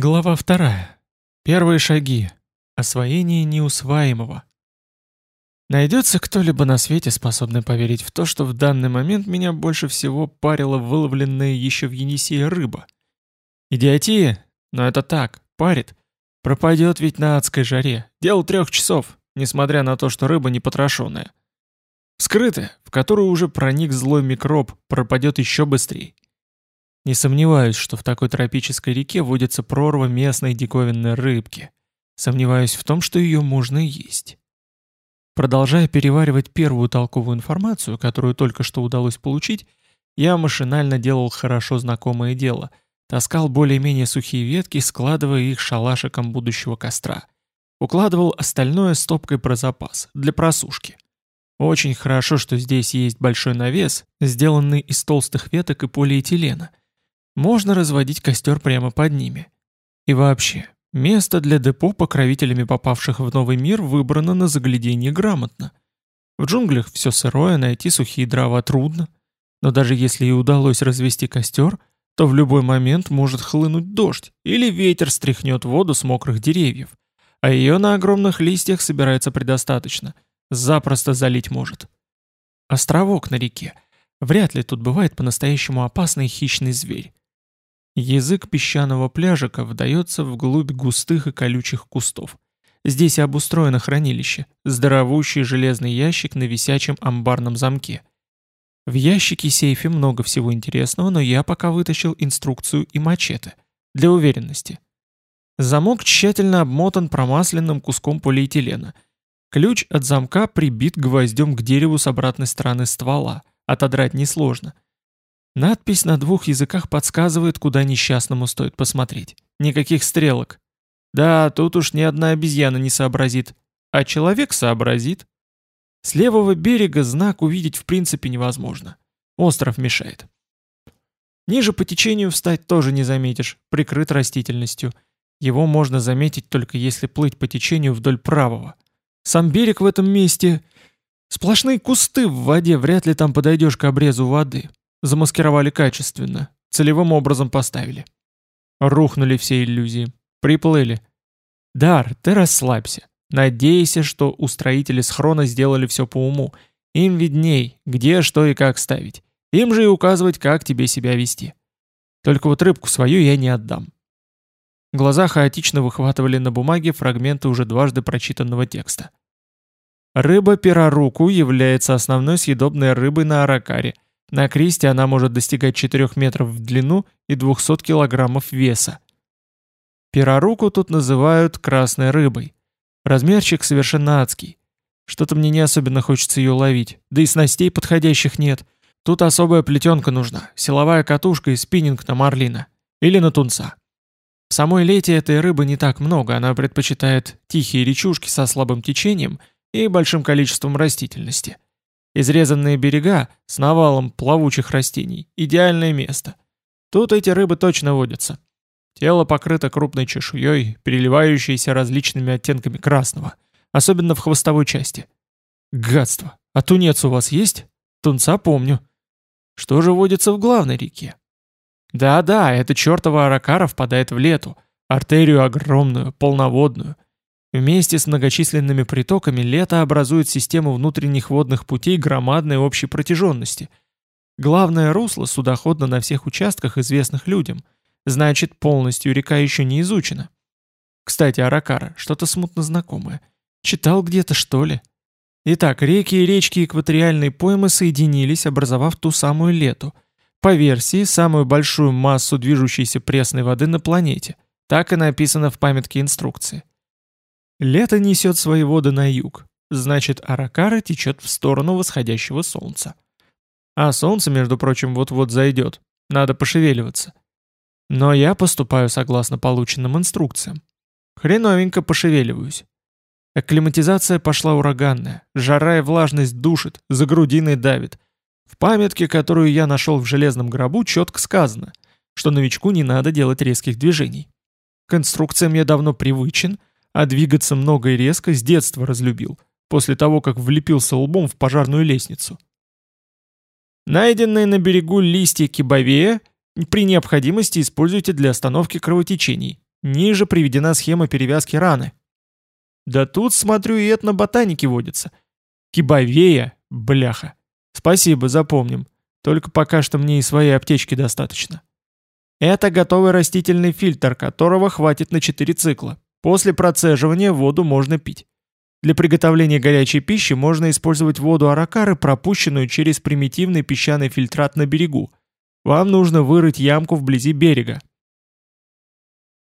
Глава вторая. Первые шаги. Освоение неусваиваемого. Найдется кто-либо на свете, способный поверить в то, что в данный момент меня больше всего парила выловленная еще в Енисее рыба. Идиотия, но это так, парит. Пропадет ведь на адской жаре. Дело трех часов, несмотря на то, что рыба не потрошенная. Скрытая, в которую уже проник злой микроб, пропадет еще быстрее. Не сомневаюсь, что в такой тропической реке водится прорва местной диковинной рыбки. Сомневаюсь в том, что ее можно есть. Продолжая переваривать первую толковую информацию, которую только что удалось получить, я машинально делал хорошо знакомое дело. Таскал более-менее сухие ветки, складывая их шалашиком будущего костра. Укладывал остальное стопкой про запас, для просушки. Очень хорошо, что здесь есть большой навес, сделанный из толстых веток и полиэтилена, можно разводить костер прямо под ними. И вообще, место для депо покровителями попавших в новый мир выбрано на загляденье грамотно. В джунглях все сырое, найти сухие дрова трудно. Но даже если и удалось развести костер, то в любой момент может хлынуть дождь или ветер стряхнет воду с мокрых деревьев, а ее на огромных листьях собирается предостаточно, запросто залить может. Островок на реке. Вряд ли тут бывает по-настоящему опасный хищный зверь. Язык песчаного пляжика вдается вглубь густых и колючих кустов. Здесь обустроено хранилище, здоровущий железный ящик на висячем амбарном замке. В ящике-сейфе много всего интересного, но я пока вытащил инструкцию и мачете. Для уверенности. Замок тщательно обмотан промасленным куском полиэтилена. Ключ от замка прибит гвоздем к дереву с обратной стороны ствола. Отодрать несложно. Надпись на двух языках подсказывает, куда несчастному стоит посмотреть. Никаких стрелок. Да, тут уж ни одна обезьяна не сообразит. А человек сообразит. С левого берега знак увидеть в принципе невозможно. Остров мешает. Ниже по течению встать тоже не заметишь, прикрыт растительностью. Его можно заметить только если плыть по течению вдоль правого. Сам берег в этом месте... Сплошные кусты в воде, вряд ли там подойдешь к обрезу воды. Замаскировали качественно, целевым образом поставили. Рухнули все иллюзии. Приплыли. Дар, ты расслабься. Надейся, что устроители схрона сделали все по уму. Им видней, где, что и как ставить. Им же и указывать, как тебе себя вести. Только вот рыбку свою я не отдам. Глаза хаотично выхватывали на бумаге фрагменты уже дважды прочитанного текста. Рыба пероруку является основной съедобной рыбой на Аракаре – на Кристе она может достигать 4 метров в длину и 200 килограммов веса. Пероруку тут называют красной рыбой. Размерчик совершенно адский. Что-то мне не особенно хочется ее ловить, да и снастей подходящих нет. Тут особая плетенка нужна, силовая катушка и спиннинг на марлина. Или на тунца. В самой лете этой рыбы не так много, она предпочитает тихие речушки со слабым течением и большим количеством растительности. Изрезанные берега с навалом плавучих растений – идеальное место. Тут эти рыбы точно водятся. Тело покрыто крупной чешуей, переливающейся различными оттенками красного, особенно в хвостовой части. Гадство! А тунец у вас есть? Тунца помню. Что же водится в главной реке? Да-да, эта чертова аракара впадает в лету, артерию огромную, полноводную – Вместе с многочисленными притоками лето образует систему внутренних водных путей громадной общей протяженности. Главное русло судоходно на всех участках, известных людям. Значит, полностью река еще не изучена. Кстати, Аракара, что-то смутно знакомое. Читал где-то, что ли? Итак, реки и речки экваториальной поймы соединились, образовав ту самую лету. По версии, самую большую массу движущейся пресной воды на планете. Так и написано в памятке инструкции. Лето несет свои воды на юг, значит Аракара течет в сторону восходящего солнца. А солнце, между прочим, вот-вот зайдет, надо пошевеливаться. Но я поступаю согласно полученным инструкциям. Хреновенько пошевеливаюсь. Акклиматизация пошла ураганная, жара и влажность душит, за грудиной давит. В памятке, которую я нашел в железном гробу, четко сказано, что новичку не надо делать резких движений. К инструкциям я давно привычен, а двигаться много и резко с детства разлюбил, после того, как влепился лбом в пожарную лестницу. Найденные на берегу листья кибовея при необходимости используйте для остановки кровотечений. Ниже приведена схема перевязки раны. Да тут, смотрю, и этноботаники водятся. Кибовея, бляха. Спасибо, запомним. Только пока что мне и своей аптечки достаточно. Это готовый растительный фильтр, которого хватит на 4 цикла. После процеживания воду можно пить. Для приготовления горячей пищи можно использовать воду аракары, пропущенную через примитивный песчаный фильтрат на берегу. Вам нужно вырыть ямку вблизи берега.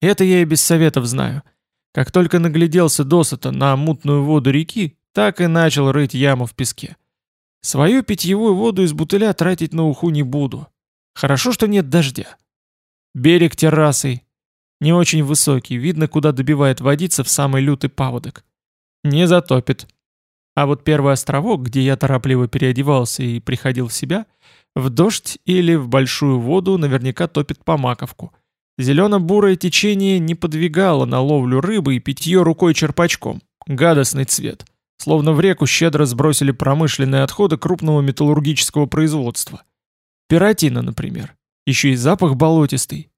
Это я и без советов знаю. Как только нагляделся досыта на мутную воду реки, так и начал рыть яму в песке. Свою питьевую воду из бутыля тратить на уху не буду. Хорошо, что нет дождя. Берег террасой. Не очень высокий, видно, куда добивает водиться в самый лютый паводок. Не затопит. А вот первый островок, где я торопливо переодевался и приходил в себя, в дождь или в большую воду наверняка топит по маковку. Зелено-бурое течение не подвигало на ловлю рыбы и питье рукой черпачком. Гадостный цвет. Словно в реку щедро сбросили промышленные отходы крупного металлургического производства. Пиратина, например. Еще и запах болотистый.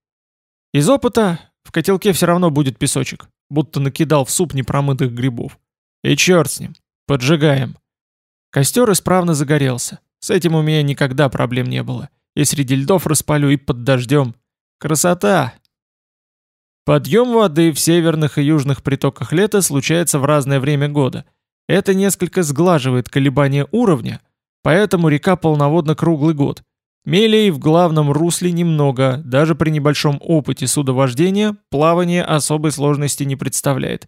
Из опыта в котелке все равно будет песочек, будто накидал в суп непромытых грибов. И черт с ним, поджигаем. Костер исправно загорелся. С этим у меня никогда проблем не было. И среди льдов распалю, и под дождем. Красота! Подъем воды в северных и южных притоках лета случается в разное время года. Это несколько сглаживает колебания уровня, поэтому река полноводна круглый год. Мелей в главном русле немного, даже при небольшом опыте судовождения плавание особой сложности не представляет.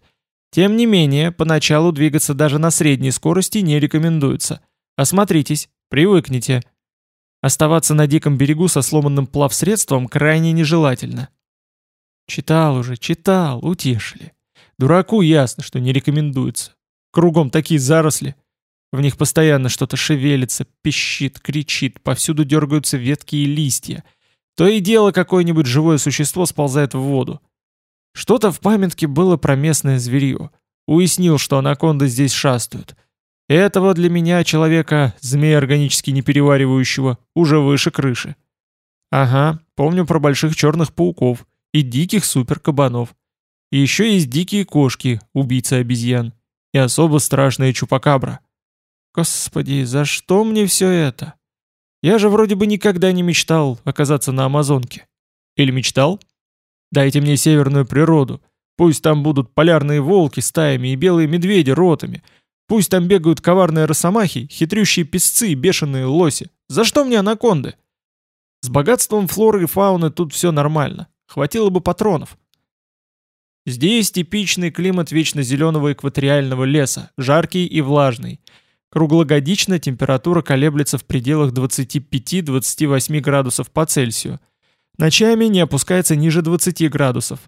Тем не менее, поначалу двигаться даже на средней скорости не рекомендуется. Осмотритесь, привыкните. Оставаться на диком берегу со сломанным плавсредством крайне нежелательно. Читал уже, читал, утешили. Дураку ясно, что не рекомендуется. Кругом такие заросли. В них постоянно что-то шевелится, пищит, кричит, повсюду дергаются ветки и листья. То и дело какое-нибудь живое существо сползает в воду. Что-то в памятке было про местное зверье. Уяснил, что анаконды здесь шастают. Этого для меня, человека, змея органически не переваривающего, уже выше крыши. Ага, помню про больших черных пауков и диких суперкабанов. И еще есть дикие кошки, убийцы обезьян. И особо страшная чупакабра. Господи, за что мне все это? Я же вроде бы никогда не мечтал оказаться на Амазонке. Или мечтал? Дайте мне северную природу. Пусть там будут полярные волки стаями и белые медведи ротами. Пусть там бегают коварные росомахи, хитрющие песцы и бешеные лоси. За что мне анаконды? С богатством флоры и фауны тут все нормально. Хватило бы патронов. Здесь типичный климат вечно зеленого экваториального леса, жаркий и влажный. Круглогодично температура колеблется в пределах 25-28 градусов по Цельсию. Ночами не опускается ниже 20 градусов.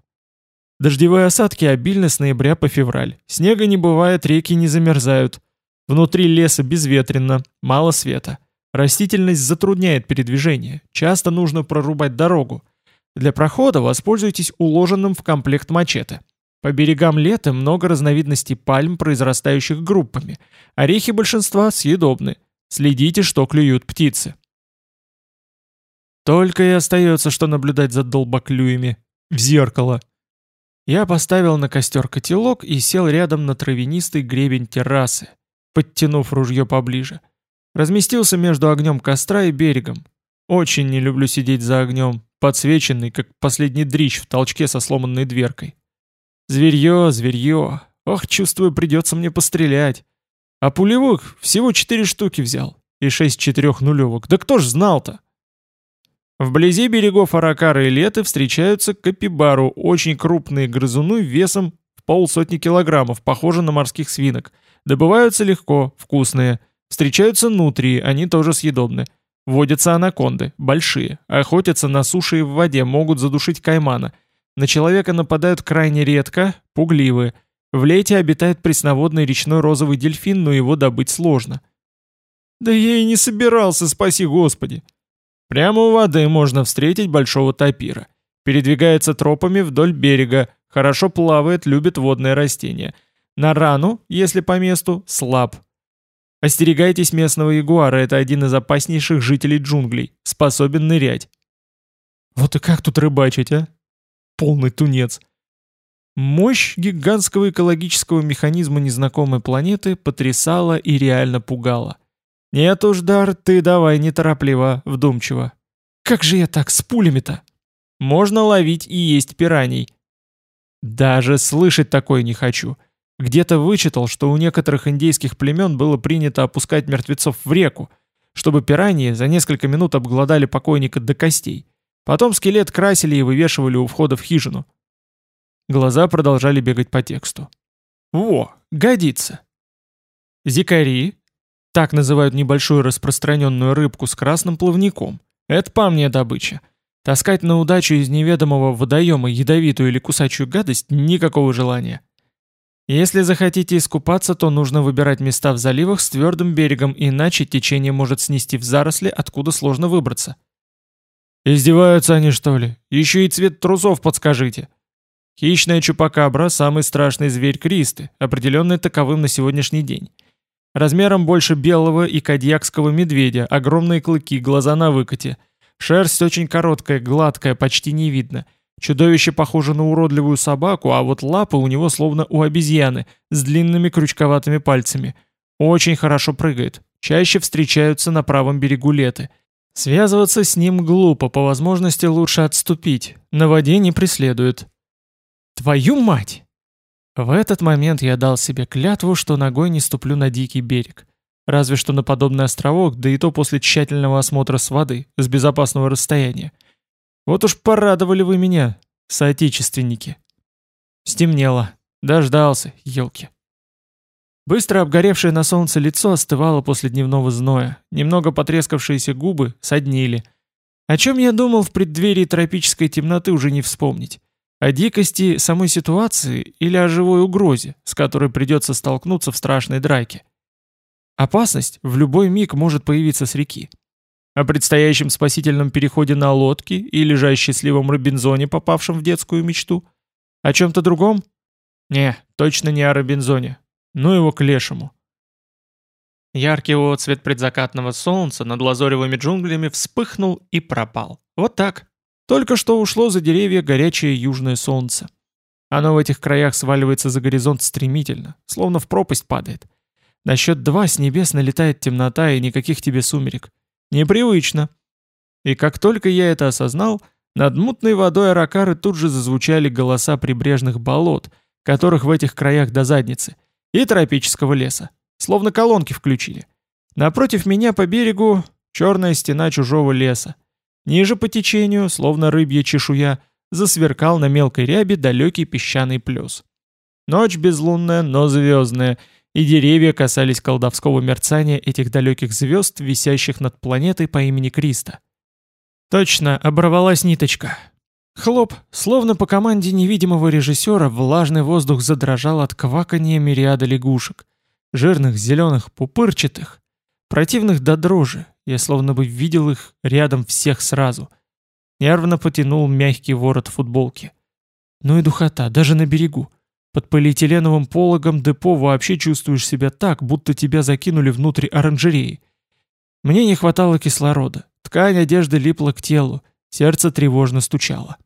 Дождевые осадки обильны с ноября по февраль. Снега не бывает, реки не замерзают. Внутри леса безветренно, мало света. Растительность затрудняет передвижение, часто нужно прорубать дорогу. Для прохода воспользуйтесь уложенным в комплект мачете. По берегам лета много разновидностей пальм, произрастающих группами. Орехи большинства съедобны. Следите, что клюют птицы. Только и остается, что наблюдать за долбоклюями. В зеркало. Я поставил на костер котелок и сел рядом на травянистый гребень террасы, подтянув ружье поближе. Разместился между огнем костра и берегом. Очень не люблю сидеть за огнем, подсвеченный, как последний дрищ в толчке со сломанной дверкой. Зверье, зверье. Ох, чувствую, придется мне пострелять. А пулевых всего четыре штуки взял. И шесть четырех нулевок. Да кто ж знал-то? Вблизи берегов Аракара и Леты встречаются капибару, очень крупные грызуны весом в полсотни килограммов, похожи на морских свинок. Добываются легко, вкусные. Встречаются нутрии, они тоже съедобны. Водятся анаконды, большие, охотятся на суше и в воде, могут задушить каймана – на человека нападают крайне редко, пугливы. В лете обитает пресноводный речной розовый дельфин, но его добыть сложно. Да я и не собирался, спаси господи. Прямо у воды можно встретить большого тапира. Передвигается тропами вдоль берега, хорошо плавает, любит водные растения. На рану, если по месту, слаб. Остерегайтесь местного ягуара, это один из опаснейших жителей джунглей, способен нырять. Вот и как тут рыбачить, а? Полный тунец. Мощь гигантского экологического механизма незнакомой планеты потрясала и реально пугала. «Нет уж, Дар, ты давай неторопливо, вдумчиво. Как же я так с пулями-то? Можно ловить и есть пираний». «Даже слышать такое не хочу. Где-то вычитал, что у некоторых индейских племен было принято опускать мертвецов в реку, чтобы пираньи за несколько минут обглодали покойника до костей. Потом скелет красили и вывешивали у входа в хижину. Глаза продолжали бегать по тексту. Во, годится. Зикари, так называют небольшую распространенную рыбку с красным плавником. Это по мне добыча. Таскать на удачу из неведомого водоема ядовитую или кусачую гадость никакого желания. Если захотите искупаться, то нужно выбирать места в заливах с твердым берегом, иначе течение может снести в заросли, откуда сложно выбраться. Издеваются они, что ли? Еще и цвет трусов подскажите. Хищная чупакабра – самый страшный зверь Кристы, определенный таковым на сегодняшний день. Размером больше белого и кадьякского медведя, огромные клыки, глаза на выкате. Шерсть очень короткая, гладкая, почти не видно – Чудовище похоже на уродливую собаку, а вот лапы у него словно у обезьяны, с длинными крючковатыми пальцами. Очень хорошо прыгает. Чаще встречаются на правом берегу Леты. Связываться с ним глупо, по возможности лучше отступить. На воде не преследует. Твою мать! В этот момент я дал себе клятву, что ногой не ступлю на дикий берег. Разве что на подобный островок, да и то после тщательного осмотра с воды, с безопасного расстояния. Вот уж порадовали вы меня, соотечественники. Стемнело. Дождался, елки. Быстро обгоревшее на солнце лицо остывало после дневного зноя. Немного потрескавшиеся губы соднили. О чем я думал в преддверии тропической темноты уже не вспомнить. О дикости самой ситуации или о живой угрозе, с которой придется столкнуться в страшной драке. Опасность в любой миг может появиться с реки. О предстоящем спасительном переходе на лодке или же о счастливом Робинзоне, попавшем в детскую мечту? О чем-то другом? Не, точно не о Робинзоне. Ну его к лешему. Яркий отцвет предзакатного солнца над лазоревыми джунглями вспыхнул и пропал. Вот так. Только что ушло за деревья горячее южное солнце. Оно в этих краях сваливается за горизонт стремительно, словно в пропасть падает. На счет два с небес налетает темнота и никаких тебе сумерек. Непривычно. И как только я это осознал, над мутной водой Аракары тут же зазвучали голоса прибрежных болот, которых в этих краях до задницы, и тропического леса. Словно колонки включили. Напротив меня по берегу черная стена чужого леса. Ниже по течению, словно рыбья чешуя, засверкал на мелкой рябе далекий песчаный плес. Ночь безлунная, но звездная — и деревья касались колдовского мерцания этих далеких звезд, висящих над планетой по имени Криста. Точно, оборвалась ниточка. Хлоп, словно по команде невидимого режиссера, влажный воздух задрожал от квакания мириада лягушек. Жирных, зеленых, пупырчатых. Противных до дрожи, я словно бы видел их рядом всех сразу. Нервно потянул мягкий ворот футболки. Ну и духота, даже на берегу. Под полиэтиленовым пологом депо вообще чувствуешь себя так, будто тебя закинули внутрь оранжереи. Мне не хватало кислорода. Ткань одежды липла к телу, сердце тревожно стучало.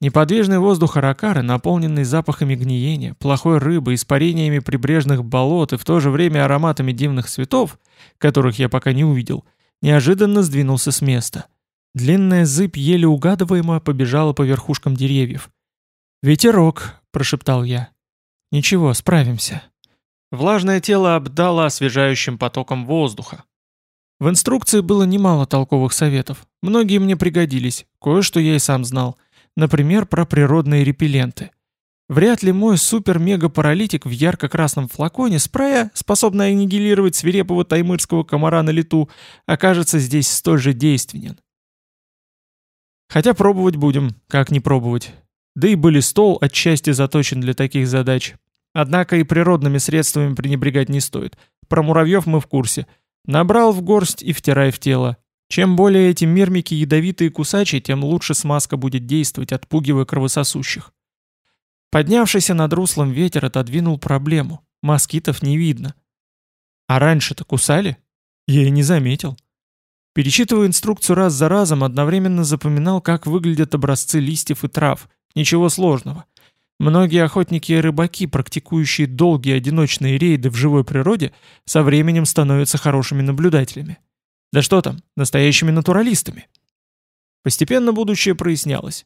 Неподвижный воздух Аракары, наполненный запахами гниения, плохой рыбы, испарениями прибрежных болот и в то же время ароматами дивных цветов, которых я пока не увидел, неожиданно сдвинулся с места. Длинная зыбь еле угадываемо побежала по верхушкам деревьев. «Ветерок», — прошептал я. «Ничего, справимся». Влажное тело обдало освежающим потоком воздуха. В инструкции было немало толковых советов. Многие мне пригодились, кое-что я и сам знал. Например, про природные репелленты. Вряд ли мой супер-мега-паралитик в ярко-красном флаконе спрея, способный аннигилировать свирепого таймырского комара на лету, окажется здесь столь же действенен. Хотя пробовать будем, как не пробовать. Да и баллистол отчасти заточен для таких задач. Однако и природными средствами пренебрегать не стоит. Про муравьев мы в курсе. Набрал в горсть и втирай в тело. Чем более эти мирмики ядовитые и кусачие, тем лучше смазка будет действовать, отпугивая кровососущих. Поднявшийся над руслом ветер отодвинул проблему. Москитов не видно. А раньше-то кусали? Я и не заметил. Перечитывая инструкцию раз за разом, одновременно запоминал, как выглядят образцы листьев и трав, Ничего сложного. Многие охотники и рыбаки, практикующие долгие одиночные рейды в живой природе, со временем становятся хорошими наблюдателями. Да что там, настоящими натуралистами. Постепенно будущее прояснялось.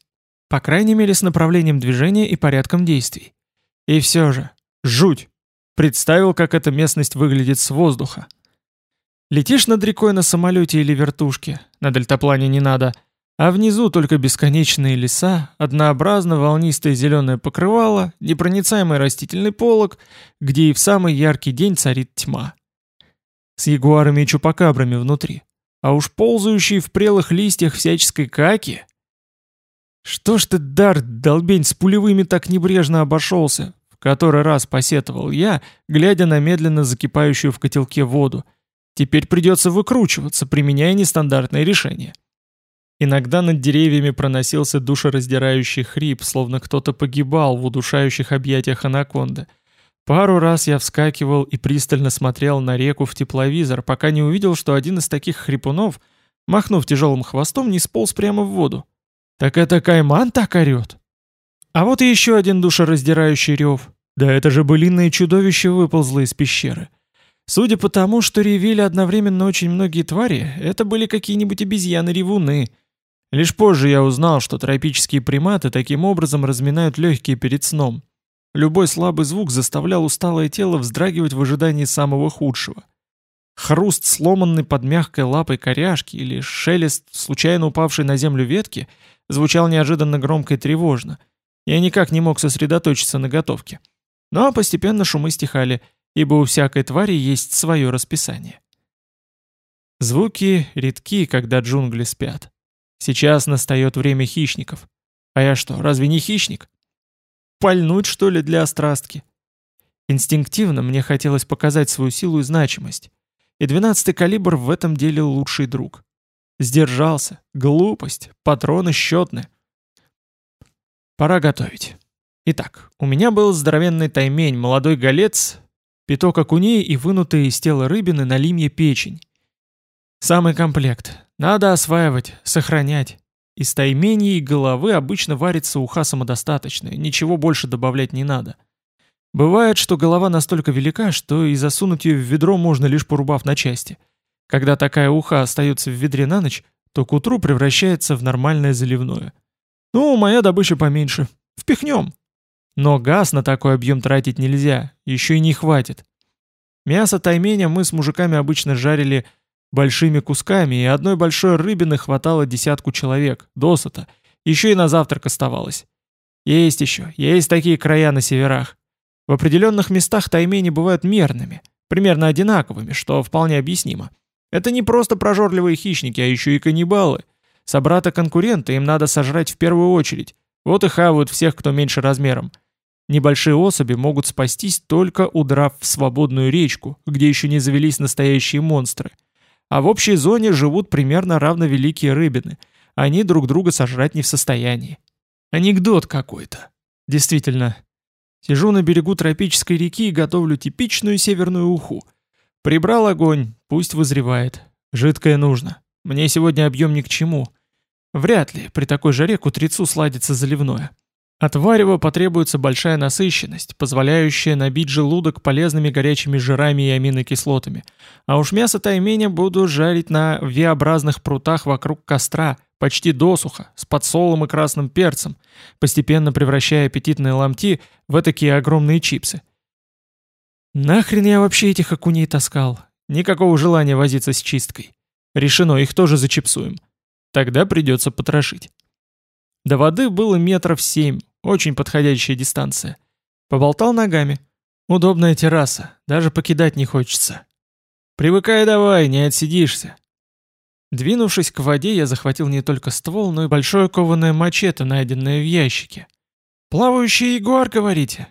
По крайней мере, с направлением движения и порядком действий. И все же, жуть! Представил, как эта местность выглядит с воздуха. Летишь над рекой на самолете или вертушке, на дельтаплане не надо — а внизу только бесконечные леса, однообразно волнистое зеленое покрывало, непроницаемый растительный полог, где и в самый яркий день царит тьма. С ягуарами и чупакабрами внутри. А уж ползающие в прелых листьях всяческой каки. Что ж ты, дар, долбень, с пулевыми так небрежно обошелся, в который раз посетовал я, глядя на медленно закипающую в котелке воду. Теперь придется выкручиваться, применяя нестандартные решения. Иногда над деревьями проносился душераздирающий хрип, словно кто-то погибал в удушающих объятиях анаконды. Пару раз я вскакивал и пристально смотрел на реку в тепловизор, пока не увидел, что один из таких хрипунов, махнув тяжелым хвостом, не сполз прямо в воду. «Так это Кайман так орет?» А вот и еще один душераздирающий рев. Да это же былинное чудовище выползло из пещеры. Судя по тому, что ревели одновременно очень многие твари, это были какие-нибудь обезьяны-ревуны — Лишь позже я узнал, что тропические приматы таким образом разминают легкие перед сном. Любой слабый звук заставлял усталое тело вздрагивать в ожидании самого худшего. Хруст сломанный под мягкой лапой коряшки или шелест случайно упавшей на землю ветки звучал неожиданно громко и тревожно. Я никак не мог сосредоточиться на готовке. Но постепенно шумы стихали, ибо у всякой твари есть свое расписание. Звуки редки, когда джунгли спят. Сейчас настает время хищников. А я что, разве не хищник? Пальнуть, что ли, для острастки? Инстинктивно мне хотелось показать свою силу и значимость. И двенадцатый калибр в этом деле лучший друг. Сдержался. Глупость. Патроны счетны. Пора готовить. Итак, у меня был здоровенный таймень, молодой голец, пяток окуней и вынутые из тела рыбины на лимье печень. Самый комплект. Надо осваивать, сохранять. Из таймений и головы обычно варится уха самодостаточная, ничего больше добавлять не надо. Бывает, что голова настолько велика, что и засунуть ее в ведро можно лишь порубав на части. Когда такая уха остается в ведре на ночь, то к утру превращается в нормальное заливное. Ну, моя добыча поменьше. Впихнем. Но газ на такой объем тратить нельзя, еще и не хватит. Мясо тайменя мы с мужиками обычно жарили большими кусками, и одной большой рыбины хватало десятку человек, досыта, еще и на завтрак оставалось. Есть еще, есть такие края на северах. В определенных местах таймени бывают мерными, примерно одинаковыми, что вполне объяснимо. Это не просто прожорливые хищники, а еще и каннибалы. Собрата-конкурента им надо сожрать в первую очередь. Вот и хавают всех, кто меньше размером. Небольшие особи могут спастись только удрав в свободную речку, где еще не завелись настоящие монстры – а в общей зоне живут примерно равновеликие рыбины. Они друг друга сожрать не в состоянии. Анекдот какой-то. Действительно. Сижу на берегу тропической реки и готовлю типичную северную уху. Прибрал огонь, пусть вызревает. Жидкое нужно. Мне сегодня объем ни к чему. Вряд ли при такой жаре к утрецу сладится заливное. От потребуется большая насыщенность, позволяющая набить желудок полезными горячими жирами и аминокислотами. А уж мясо тайменя буду жарить на V-образных прутах вокруг костра, почти досуха, с подсолом и красным перцем, постепенно превращая аппетитные ломти в такие огромные чипсы. Нахрен я вообще этих окуней таскал? Никакого желания возиться с чисткой. Решено, их тоже зачипсуем. Тогда придется потрошить. До воды было метров семь, очень подходящая дистанция. Поболтал ногами. Удобная терраса, даже покидать не хочется. Привыкай давай, не отсидишься. Двинувшись к воде, я захватил не только ствол, но и большое кованое мачете, найденное в ящике. «Плавающий ягуар, говорите?»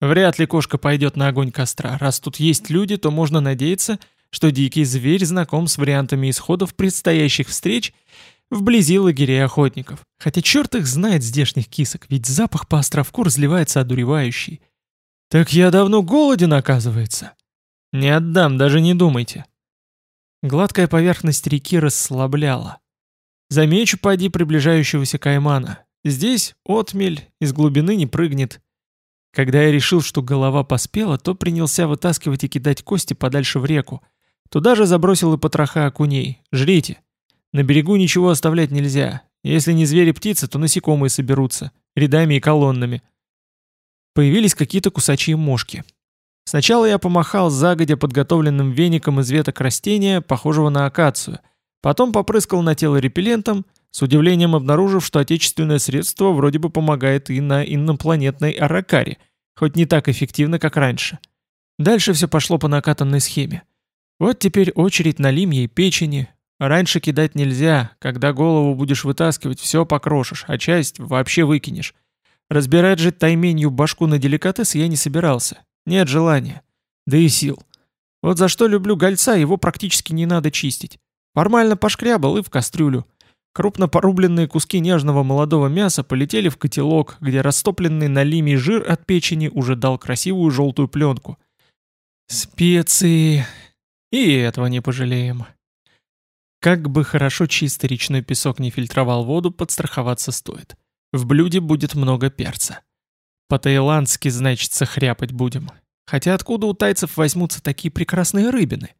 Вряд ли кошка пойдет на огонь костра. Раз тут есть люди, то можно надеяться, что дикий зверь знаком с вариантами исходов предстоящих встреч вблизи лагерей охотников. Хотя черт их знает здешних кисок, ведь запах по островку разливается одуревающий. Так я давно голоден, оказывается. Не отдам, даже не думайте. Гладкая поверхность реки расслабляла. Замечу поди приближающегося каймана. Здесь отмель из глубины не прыгнет. Когда я решил, что голова поспела, то принялся вытаскивать и кидать кости подальше в реку. Туда же забросил и потроха окуней. Жрите. На берегу ничего оставлять нельзя. Если не звери-птицы, то насекомые соберутся. Рядами и колоннами. Появились какие-то кусачие мошки. Сначала я помахал загодя подготовленным веником из веток растения, похожего на акацию. Потом попрыскал на тело репеллентом, с удивлением обнаружив, что отечественное средство вроде бы помогает и на инопланетной аракаре, хоть не так эффективно, как раньше. Дальше все пошло по накатанной схеме. Вот теперь очередь на лимье и печени. Раньше кидать нельзя, когда голову будешь вытаскивать, все покрошишь, а часть вообще выкинешь. Разбирать же тайменью башку на деликатес я не собирался. Нет желания. Да и сил. Вот за что люблю гольца, его практически не надо чистить. Формально пошкрябал и в кастрюлю. Крупно порубленные куски нежного молодого мяса полетели в котелок, где растопленный на лиме жир от печени уже дал красивую желтую пленку. Специи. И этого не пожалеем. Как бы хорошо чистый речной песок не фильтровал воду, подстраховаться стоит. В блюде будет много перца. По-таиландски, значит, хряпать будем. Хотя откуда у тайцев возьмутся такие прекрасные рыбины?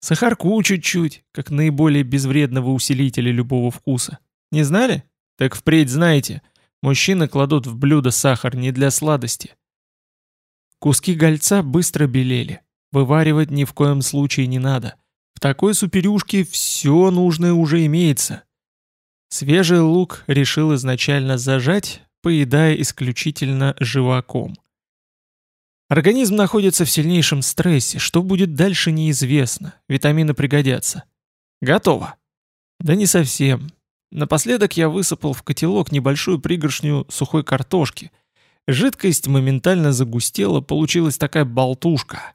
Сахарку чуть-чуть, как наиболее безвредного усилителя любого вкуса. Не знали? Так впредь знаете, мужчины кладут в блюдо сахар не для сладости. Куски гольца быстро белели. Вываривать ни в коем случае не надо. В такой суперюшке все нужное уже имеется. Свежий лук решил изначально зажать, поедая исключительно живаком. Организм находится в сильнейшем стрессе, что будет дальше неизвестно, витамины пригодятся. Готово. Да не совсем. Напоследок я высыпал в котелок небольшую пригоршню сухой картошки. Жидкость моментально загустела, получилась такая болтушка.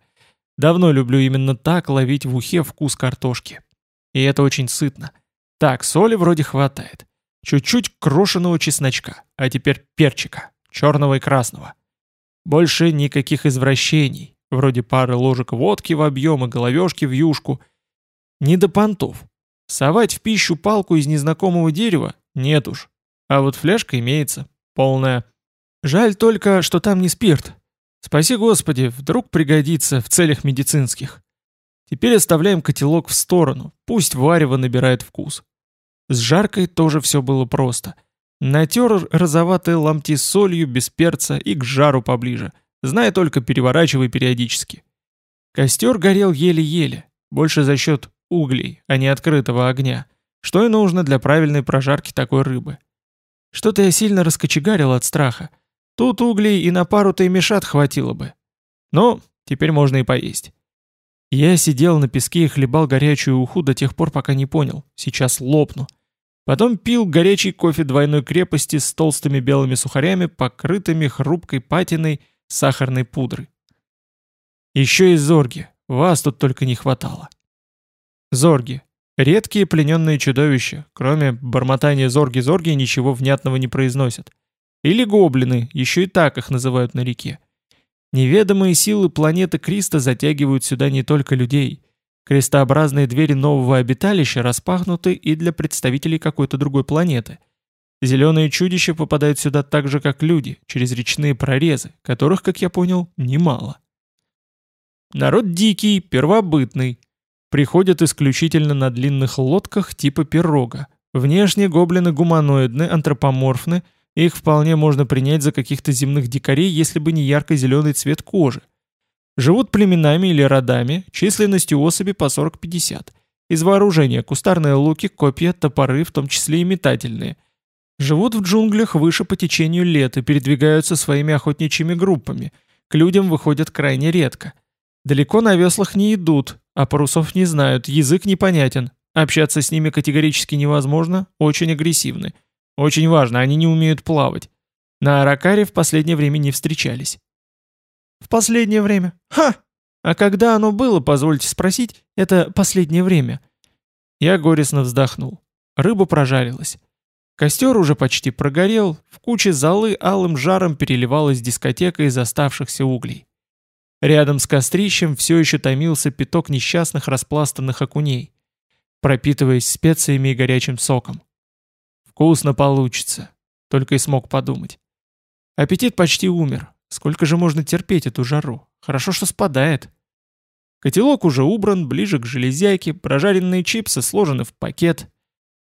Давно люблю именно так ловить в ухе вкус картошки. И это очень сытно. Так, соли вроде хватает. Чуть-чуть крошеного чесночка, а теперь перчика, черного и красного. Больше никаких извращений, вроде пары ложек водки в объем и головешки в юшку. Не до понтов. Совать в пищу палку из незнакомого дерева? Нет уж. А вот фляжка имеется, полная. Жаль только, что там не спирт. Спаси Господи, вдруг пригодится в целях медицинских. Теперь оставляем котелок в сторону, пусть варево набирает вкус. С жаркой тоже все было просто. Натер розоватые ломти солью без перца и к жару поближе, зная только переворачивай периодически. Костер горел еле-еле, больше за счет углей, а не открытого огня, что и нужно для правильной прожарки такой рыбы. Что-то я сильно раскочегарил от страха. Тут углей и на пару-то и мешат хватило бы. Но теперь можно и поесть. Я сидел на песке и хлебал горячую уху до тех пор, пока не понял. Сейчас лопну. Потом пил горячий кофе двойной крепости с толстыми белыми сухарями, покрытыми хрупкой патиной сахарной пудры. Еще и зорги. Вас тут только не хватало. Зорги. Редкие плененные чудовища. Кроме бормотания зорги-зорги ничего внятного не произносят. Или гоблины, еще и так их называют на реке. Неведомые силы планеты Криста затягивают сюда не только людей. Крестообразные двери нового обиталища распахнуты и для представителей какой-то другой планеты. Зеленые чудища попадают сюда так же, как люди, через речные прорезы, которых, как я понял, немало. Народ дикий, первобытный. Приходят исключительно на длинных лодках типа пирога. Внешне гоблины гуманоидны, антропоморфны, их вполне можно принять за каких-то земных дикарей, если бы не ярко-зеленый цвет кожи. Живут племенами или родами, численностью особи по 40-50. Из вооружения кустарные луки, копья, топоры, в том числе и метательные. Живут в джунглях выше по течению лет и передвигаются своими охотничьими группами. К людям выходят крайне редко. Далеко на веслах не идут, а парусов не знают, язык непонятен. Общаться с ними категорически невозможно, очень агрессивны. Очень важно, они не умеют плавать. На Аракаре в последнее время не встречались. В последнее время? Ха! А когда оно было, позвольте спросить, это последнее время? Я горестно вздохнул. Рыба прожарилась. Костер уже почти прогорел, в куче золы алым жаром переливалась дискотека из оставшихся углей. Рядом с кострищем все еще томился пяток несчастных распластанных окуней, пропитываясь специями и горячим соком. Вкусно получится, только и смог подумать. Аппетит почти умер, Сколько же можно терпеть эту жару? Хорошо, что спадает. Котелок уже убран, ближе к железяке, прожаренные чипсы сложены в пакет.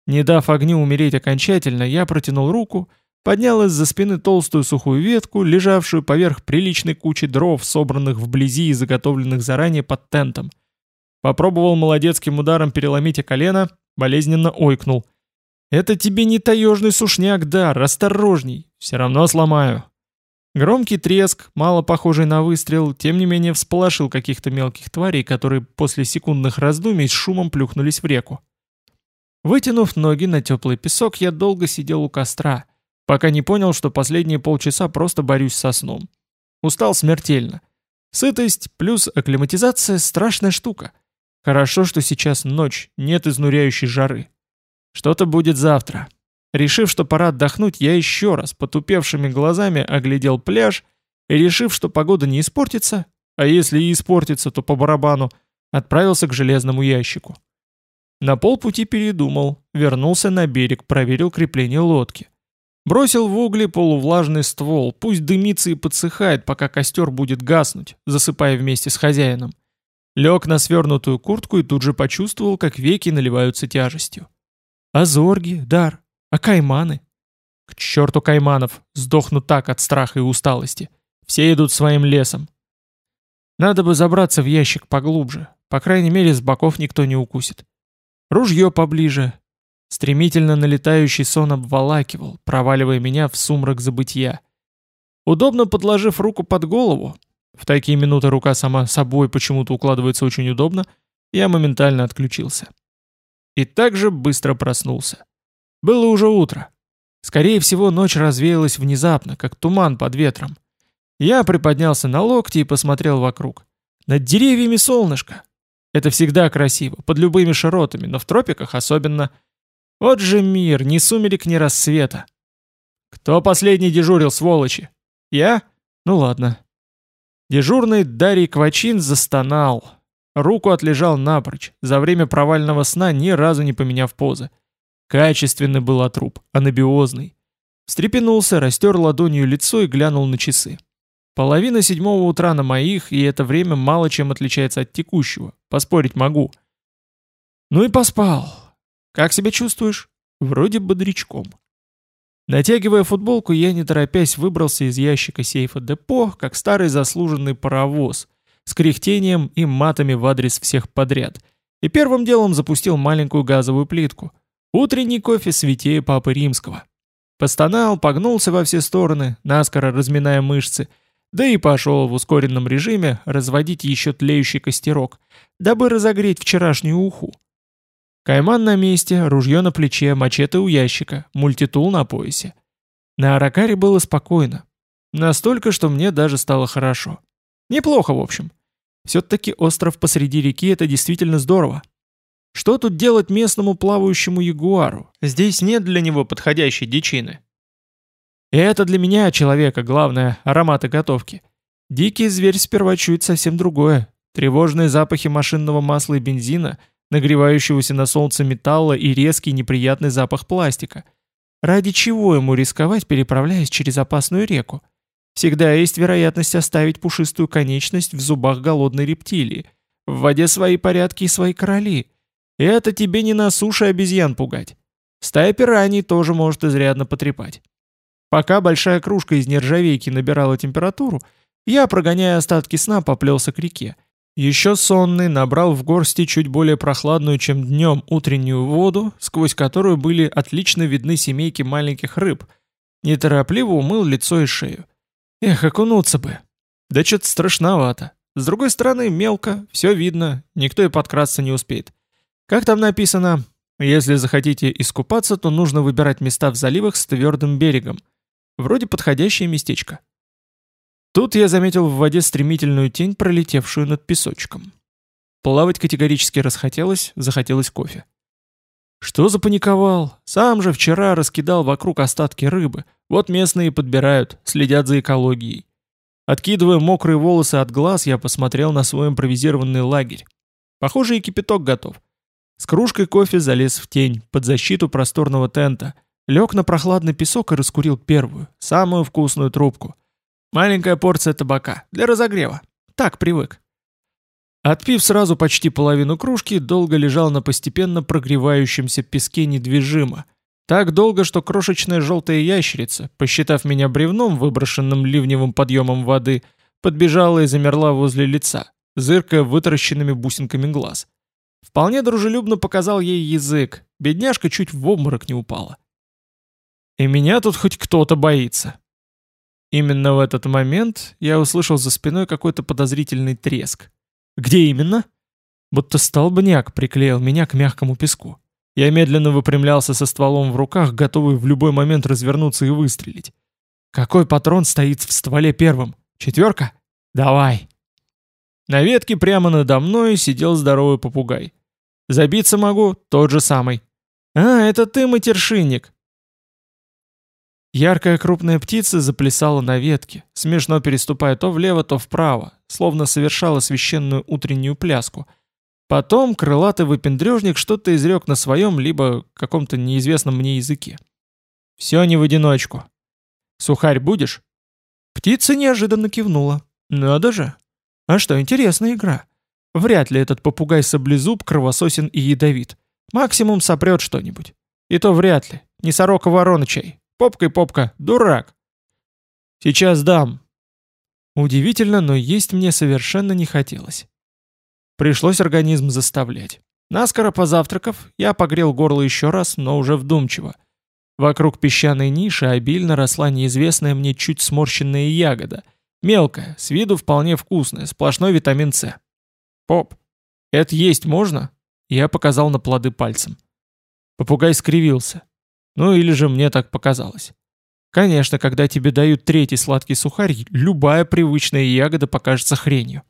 Не дав огню умереть окончательно, я протянул руку, поднял из-за спины толстую сухую ветку, лежавшую поверх приличной кучи дров, собранных вблизи и заготовленных заранее под тентом. Попробовал молодецким ударом переломить о колено, болезненно ойкнул. «Это тебе не таежный сушняк, дар, осторожней, все равно сломаю». Громкий треск, мало похожий на выстрел, тем не менее всполошил каких-то мелких тварей, которые после секундных раздумий с шумом плюхнулись в реку. Вытянув ноги на теплый песок, я долго сидел у костра, пока не понял, что последние полчаса просто борюсь со сном. Устал смертельно. Сытость плюс акклиматизация – страшная штука. Хорошо, что сейчас ночь, нет изнуряющей жары. Что-то будет завтра. Решив, что пора отдохнуть, я еще раз потупевшими глазами оглядел пляж и, решив, что погода не испортится, а если и испортится, то по барабану, отправился к железному ящику. На полпути передумал, вернулся на берег, проверил крепление лодки. Бросил в угли полувлажный ствол, пусть дымится и подсыхает, пока костер будет гаснуть, засыпая вместе с хозяином. Лег на свернутую куртку и тут же почувствовал, как веки наливаются тяжестью. Азорги, дар, а кайманы? К черту кайманов, сдохну так от страха и усталости. Все идут своим лесом. Надо бы забраться в ящик поглубже, по крайней мере с боков никто не укусит. Ружье поближе. Стремительно налетающий сон обволакивал, проваливая меня в сумрак забытия. Удобно подложив руку под голову, в такие минуты рука сама собой почему-то укладывается очень удобно, я моментально отключился. И также быстро проснулся. Было уже утро. Скорее всего, ночь развеялась внезапно, как туман под ветром. Я приподнялся на локти и посмотрел вокруг. Над деревьями солнышко. Это всегда красиво, под любыми широтами, но в тропиках особенно. Вот же мир, ни сумерек, ни рассвета. Кто последний дежурил, сволочи? Я? Ну ладно. Дежурный Дарий Квачин застонал. Руку отлежал напрочь, за время провального сна ни разу не поменяв позы. Качественный был труп, анабиозный. Встрепенулся, растер ладонью лицо и глянул на часы. Половина седьмого утра на моих, и это время мало чем отличается от текущего. Поспорить могу. Ну и поспал. Как себя чувствуешь? Вроде бодрячком. Натягивая футболку, я не торопясь выбрался из ящика сейфа депо, как старый заслуженный паровоз, с кряхтением и матами в адрес всех подряд, и первым делом запустил маленькую газовую плитку — Утренний кофе святее Папы Римского. Постонал, погнулся во все стороны, наскоро разминая мышцы, да и пошел в ускоренном режиме разводить еще тлеющий костерок, дабы разогреть вчерашнюю уху. Кайман на месте, ружье на плече, мачете у ящика, мультитул на поясе. На Аракаре было спокойно. Настолько, что мне даже стало хорошо. Неплохо, в общем. Все-таки остров посреди реки — это действительно здорово. Что тут делать местному плавающему ягуару? Здесь нет для него подходящей дичины. И это для меня, человека, главное, ароматы готовки. Дикий зверь сперва чует совсем другое. Тревожные запахи машинного масла и бензина, нагревающегося на солнце металла и резкий неприятный запах пластика. Ради чего ему рисковать, переправляясь через опасную реку? Всегда есть вероятность оставить пушистую конечность в зубах голодной рептилии. В воде свои порядки и свои короли. Это тебе не на суше обезьян пугать. Стая пираний тоже может изрядно потрепать. Пока большая кружка из нержавейки набирала температуру, я, прогоняя остатки сна, поплелся к реке. Еще сонный набрал в горсти чуть более прохладную, чем днем, утреннюю воду, сквозь которую были отлично видны семейки маленьких рыб. Неторопливо умыл лицо и шею. Эх, окунуться бы. Да что-то страшновато. С другой стороны, мелко, все видно, никто и подкрасться не успеет. Как там написано? Если захотите искупаться, то нужно выбирать места в заливах с твердым берегом. Вроде подходящее местечко. Тут я заметил в воде стремительную тень, пролетевшую над песочком. Плавать категорически расхотелось, захотелось кофе. Что запаниковал? Сам же вчера раскидал вокруг остатки рыбы. Вот местные подбирают, следят за экологией. Откидывая мокрые волосы от глаз, я посмотрел на свой импровизированный лагерь. Похоже, и кипяток готов. С кружкой кофе залез в тень, под защиту просторного тента, лег на прохладный песок и раскурил первую, самую вкусную трубку. Маленькая порция табака, для разогрева. Так привык. Отпив сразу почти половину кружки, долго лежал на постепенно прогревающемся песке недвижимо. Так долго, что крошечная желтая ящерица, посчитав меня бревном, выброшенным ливневым подъемом воды, подбежала и замерла возле лица, зыркая вытаращенными бусинками глаз. Вполне дружелюбно показал ей язык, бедняжка чуть в обморок не упала. И меня тут хоть кто-то боится. Именно в этот момент я услышал за спиной какой-то подозрительный треск. Где именно? Будто столбняк приклеил меня к мягкому песку. Я медленно выпрямлялся со стволом в руках, готовый в любой момент развернуться и выстрелить. Какой патрон стоит в стволе первым? Четверка? Давай. На ветке прямо надо мной сидел здоровый попугай. Забиться могу, тот же самый. «А, это ты, матершинник!» Яркая крупная птица заплясала на ветке, смешно переступая то влево, то вправо, словно совершала священную утреннюю пляску. Потом крылатый выпендрежник что-то изрек на своем, либо каком-то неизвестном мне языке. «Все не в одиночку. Сухарь будешь?» Птица неожиданно кивнула. «Надо же! А что, интересная игра. Вряд ли этот попугай-саблезуб кровососен и ядовит. Максимум сопрет что-нибудь. И то вряд ли. Не сорока-ворона чай. Попкой попка, дурак. Сейчас дам. Удивительно, но есть мне совершенно не хотелось. Пришлось организм заставлять. Наскоро позавтракав, я погрел горло еще раз, но уже вдумчиво. Вокруг песчаной ниши обильно росла неизвестная мне чуть сморщенная ягода. Мелкая, с виду вполне вкусная, сплошной витамин С. «Поп, это есть можно?» Я показал на плоды пальцем. Попугай скривился. Ну или же мне так показалось. Конечно, когда тебе дают третий сладкий сухарь, любая привычная ягода покажется хренью.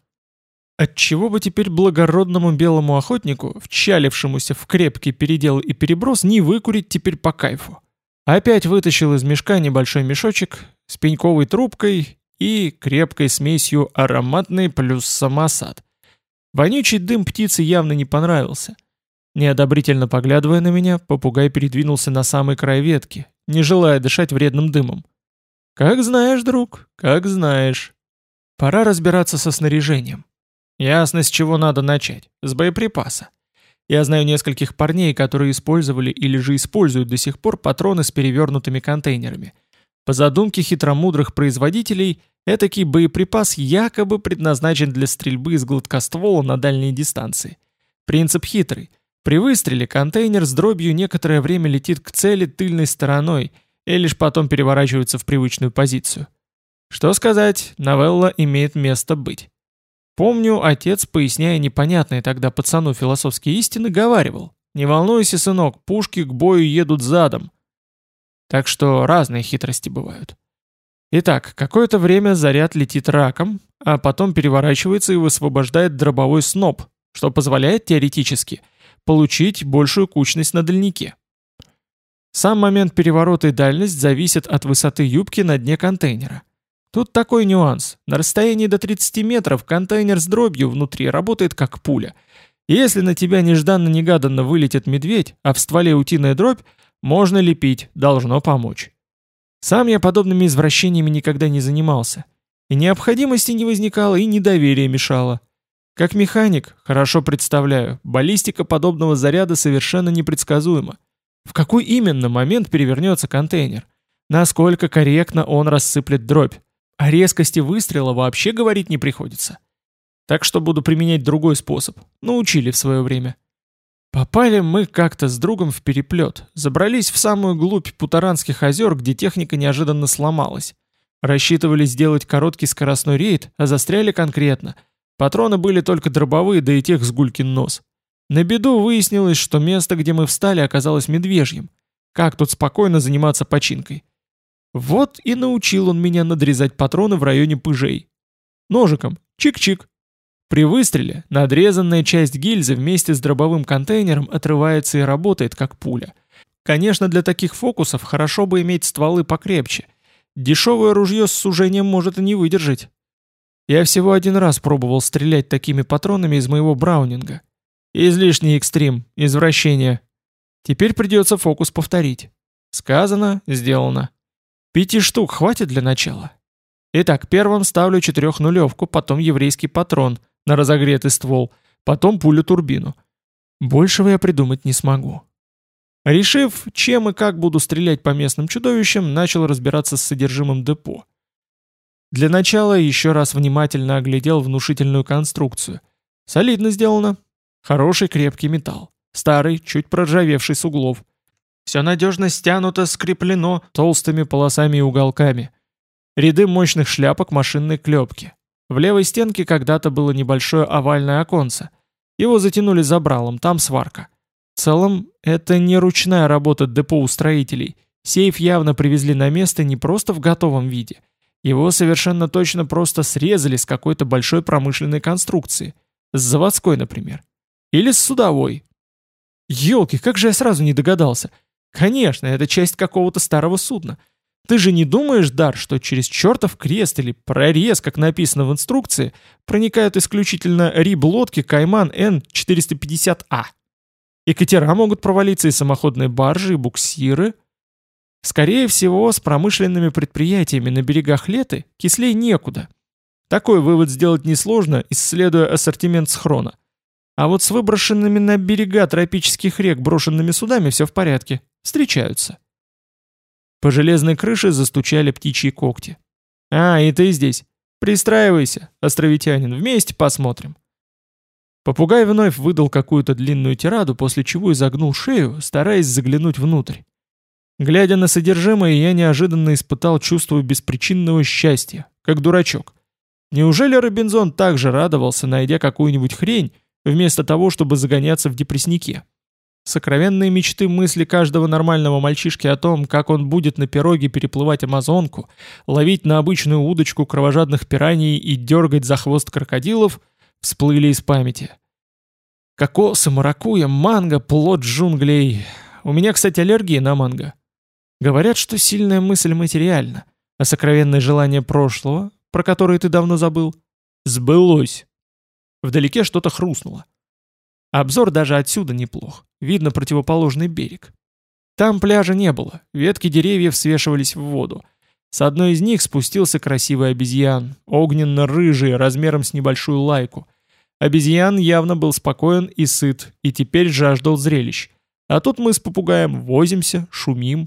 Отчего бы теперь благородному белому охотнику, вчалившемуся в крепкий передел и переброс, не выкурить теперь по кайфу? Опять вытащил из мешка небольшой мешочек с пеньковой трубкой и крепкой смесью ароматный плюс самосад. Вонючий дым птицы явно не понравился. Неодобрительно поглядывая на меня, попугай передвинулся на самый край ветки, не желая дышать вредным дымом. «Как знаешь, друг, как знаешь. Пора разбираться со снаряжением. Ясно, с чего надо начать. С боеприпаса. Я знаю нескольких парней, которые использовали или же используют до сих пор патроны с перевернутыми контейнерами. По задумке хитромудрых производителей, Этакий боеприпас якобы предназначен для стрельбы из гладкоствола на дальней дистанции. Принцип хитрый. При выстреле контейнер с дробью некоторое время летит к цели тыльной стороной и лишь потом переворачивается в привычную позицию. Что сказать, новелла имеет место быть. Помню, отец, поясняя непонятные тогда пацану философские истины, говаривал, «Не волнуйся, сынок, пушки к бою едут задом». Так что разные хитрости бывают. Итак, какое-то время заряд летит раком, а потом переворачивается и высвобождает дробовой сноп, что позволяет теоретически получить большую кучность на дальнике. Сам момент переворота и дальность зависят от высоты юбки на дне контейнера. Тут такой нюанс. На расстоянии до 30 метров контейнер с дробью внутри работает как пуля. если на тебя нежданно-негаданно вылетит медведь, а в стволе утиная дробь, можно лепить, должно помочь. Сам я подобными извращениями никогда не занимался. И необходимости не возникало, и недоверие мешало. Как механик, хорошо представляю, баллистика подобного заряда совершенно непредсказуема. В какой именно момент перевернется контейнер? Насколько корректно он рассыплет дробь? О резкости выстрела вообще говорить не приходится. Так что буду применять другой способ. Научили в свое время. Попали мы как-то с другом в переплет, забрались в самую глубь Путаранских озер, где техника неожиданно сломалась. Рассчитывали сделать короткий скоростной рейд, а застряли конкретно. Патроны были только дробовые, да и тех с гулькин нос. На беду выяснилось, что место, где мы встали, оказалось медвежьим. Как тут спокойно заниматься починкой? Вот и научил он меня надрезать патроны в районе пыжей. Ножиком. Чик-чик. При выстреле надрезанная часть гильзы вместе с дробовым контейнером отрывается и работает как пуля. Конечно, для таких фокусов хорошо бы иметь стволы покрепче. Дешевое ружье с сужением может и не выдержать. Я всего один раз пробовал стрелять такими патронами из моего браунинга. Излишний экстрим, извращение. Теперь придется фокус повторить. Сказано, сделано. Пяти штук хватит для начала. Итак, первым ставлю четырехнулевку, потом еврейский патрон на разогретый ствол, потом пулю-турбину. Большего я придумать не смогу. Решив, чем и как буду стрелять по местным чудовищам, начал разбираться с содержимым депо. Для начала еще раз внимательно оглядел внушительную конструкцию. Солидно сделано. Хороший крепкий металл. Старый, чуть проржавевший с углов. Все надежно стянуто, скреплено толстыми полосами и уголками. Ряды мощных шляпок машинной клепки. В левой стенке когда-то было небольшое овальное оконце. Его затянули забралом, там сварка. В целом, это не ручная работа депо у строителей. Сейф явно привезли на место не просто в готовом виде. Его совершенно точно просто срезали с какой-то большой промышленной конструкции. С заводской, например. Или с судовой. Ёлки, как же я сразу не догадался. Конечно, это часть какого-то старого судна. Ты же не думаешь, Дар, что через чертов крест или прорез, как написано в инструкции, проникают исключительно риб-лодки Кайман Н-450А? И катера могут провалиться, и самоходные баржи, и буксиры. Скорее всего, с промышленными предприятиями на берегах Леты кислей некуда. Такой вывод сделать несложно, исследуя ассортимент схрона. А вот с выброшенными на берега тропических рек брошенными судами все в порядке. Встречаются. По железной крыше застучали птичьи когти. «А, и ты здесь. Пристраивайся, островитянин, вместе посмотрим». Попугай вновь выдал какую-то длинную тираду, после чего изогнул шею, стараясь заглянуть внутрь. Глядя на содержимое, я неожиданно испытал чувство беспричинного счастья, как дурачок. Неужели Робинзон также радовался, найдя какую-нибудь хрень, вместо того, чтобы загоняться в депресснике? Сокровенные мечты мысли каждого нормального мальчишки о том, как он будет на пироге переплывать Амазонку, ловить на обычную удочку кровожадных пираний и дергать за хвост крокодилов – всплыли из памяти. Кокосы, маракуя, манго, плод джунглей. У меня, кстати, аллергия на манго. Говорят, что сильная мысль материальна, а сокровенное желание прошлого, про которое ты давно забыл, сбылось. Вдалеке что-то хрустнуло. Обзор даже отсюда неплох. Видно противоположный берег. Там пляжа не было, ветки деревьев свешивались в воду. С одной из них спустился красивый обезьян, огненно-рыжий, размером с небольшую лайку. Обезьян явно был спокоен и сыт, и теперь жаждал зрелищ. А тут мы с попугаем возимся, шумим.